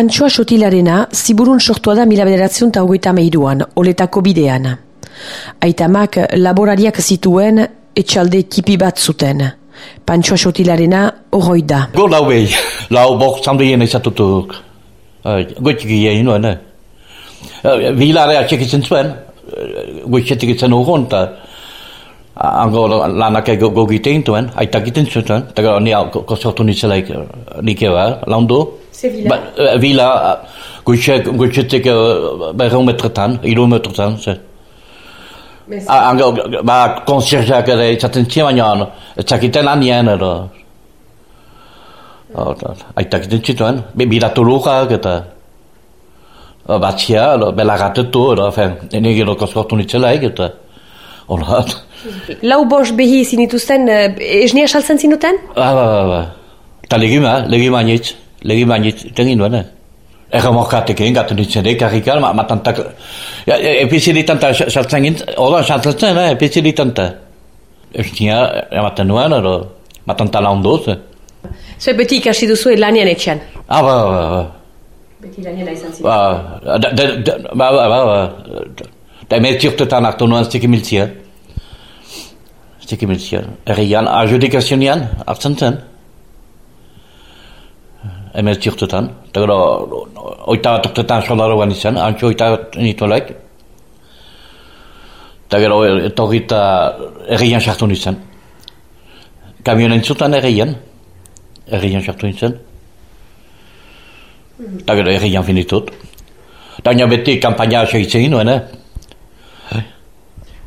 Pantsoa sotilarena ziburun sortua da mila bederatzen eta hogeita meiruan, oletako bidean. Aitamak laborariak zituen etxalde tipi bat zuten. Pantsoa sotilarena horroi da. Go lau behi, lau bok zandeien ezatutuk. Goitik egin nuen, eh? Bilare atxekitzen zuen, goitzetik itzen urgun, eta ango lanak ego gogitein duen, aitak iten zuten, eta gero ni kosortu nitzelaik nik eba, laundu. Ze vila? Ba, vila, goitzetik berreun metretan, iru metretan, ze. Ango, ba, konsiergeak ere izaten zien, baina etzakiten anien, edo. Aitak iten zituen, biratu lujak, eta batzia, belagatetu, edo, fen, ene gero kosortu nitzelaik, eta hola. Lau bos behi zinituzten, eh, esnia saltzen zinuten? Ba, ba, ba, ba. Eta legima, legima nitz, legima nitz, tegin duen, eh? Ega morkatek egin gatu nintzen, eh, karrikal, ma, matantak... Ja, epizilitanta saltzen gint, oda saltzen, eh, epizilitanta. Esnia, ematen nuen, edo, matanta launduz, eh? Zue beti ikasi duzu lanian etxean. Ah, ba, ba, ba. Beti lanian izan zinuten. Ba, da, da, da, ba, ba, ba, ba. Da emezi urtetan hartu nuen stekimiltzia. Stekimiltzia. Errian, adjudikazionian, hartzen zen. Emezi urtetan. Eta gero, oita bat urtetan soldaroan izan, antxo oita bat nituelek. Eta gero, etorrita errian sartu nintzen. Kamionen zutan errian. Errian sartu nintzen. Eta gero, errian finitut. Eta baina beti kampaina segitzen ginoen, eh?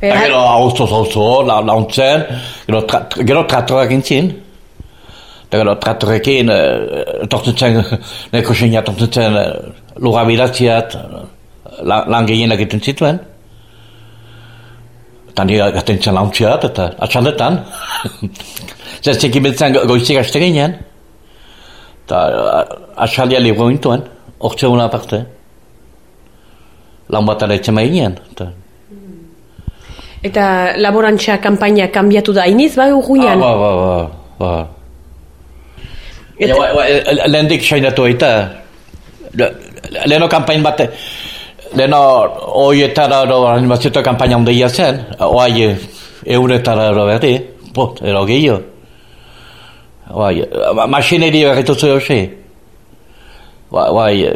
Eta gero, hauzo, la, launtzen, gero, tra, gero traktorak intzin. Eta traktorekin, e, tortzen zen, neko xenia tortzen zen, lura bilatziat, lan, lan gehienak egiten zituen. Eta nire gaten zen launtziat, eta atxaldetan. Zer zekin biltzen goizik aste ginen. Eta atxaldia libro gintuen, ortsa una aparte. Lan bat aretzen ginen. Eta, Eta laborantza kampaina kanbiatu da iniz, bai urguian? Ah, ba, ba, ba, ba. Eta- Ja, ba, ba, lehendik sainatu eta leheno kampain bat leheno oietara ero animazioto kampaina ondeia zen oai euretara ero berdi pot, ero gehiago oai, masineri berritu zu hoxe oai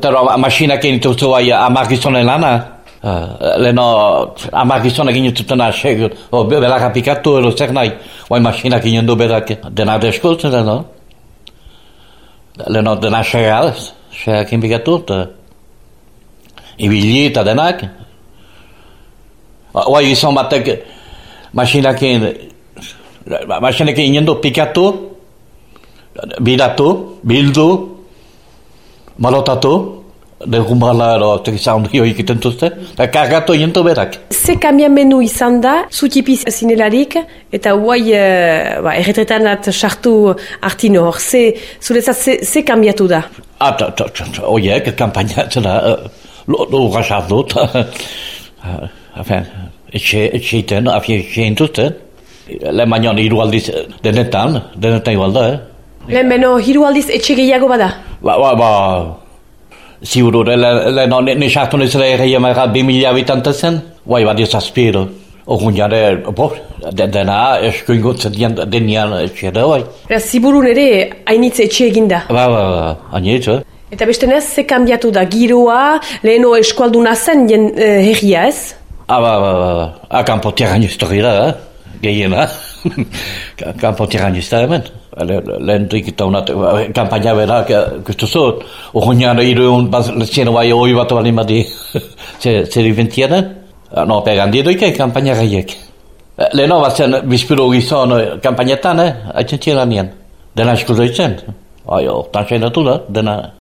Tero, masinak egin bai amak gizonen lana. Leno amak gizonek egin ditutena segur, o belaka pikatu edo zer nahi, bai masinak egin du berak dena deskultzen da, no? Leno dena segal, segakin pikatu, eta ibili eta denak. Bai gizon batek masinak egin, masinak egin du pikatu, bidatu, bildu, malotatu, degun bala ero tekizan hio ikiten tuzte, eta kargatu egin berak. Ze kambiamenu izan da, zutipi zinelarik, eta guai, uh, ba, erretretanat sartu artino hor, ze, zuretzat, ze, ze kambiatu da? Ah, ta, ta, ta, oiek, kampaina, zela, uh, lo, lo urrasat dut. Afen, etxe, etxeiten, afie etxein tuzten. Lehen baino hiru aldiz denetan, denetan igual da, eh? Lehen beno, hiru aldiz etxe gehiago bada? Ba, ba, ba, ziuru, lehen no, ne sartu nizela erreia mara bi mila habitante zen, guai bat izazpiro. Ogun jare, bo, de, dena eskuingotzen dian, denian etxe da, guai. Beraz, ziburun ere, hainitze etxe eginda. Ba, ba, ba, anietz, eh? Eta beste nez, ze kambiatu da, giroa, leheno eskualduna zen jen, eh, herria ez? Ah, ba, ba, ba, ba, kanpo terraniztori da, eh? Gehiena. Kanpo terranizta hemen. Le, lehen dikita unat, kampaina berak, kustu zut, urruñan iruun, zien bai hoi bat balin badi, zer inventiaren? No, pegan didoike kampaina gaiek. Leheno batzen, bizpiru gizon kampainetan, eh? Aitzen txera nien. Dena eskuzoitzen. Ai, hortan sainatu da, dena.